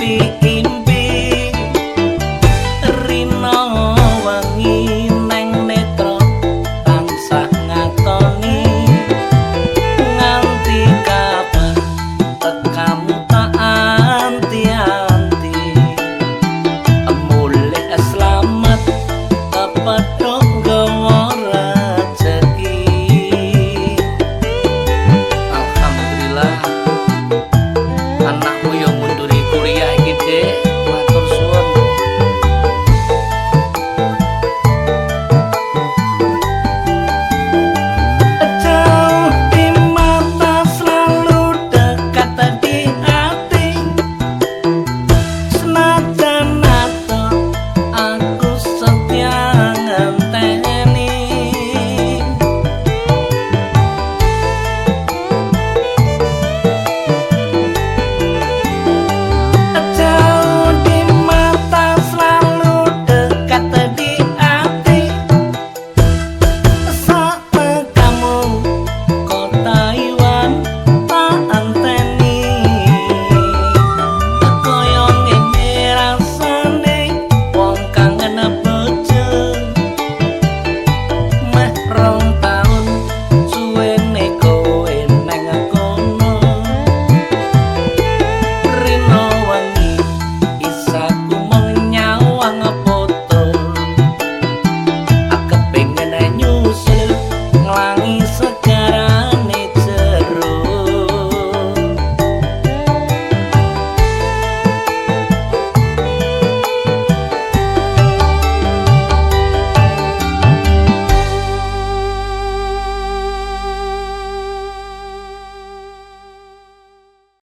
be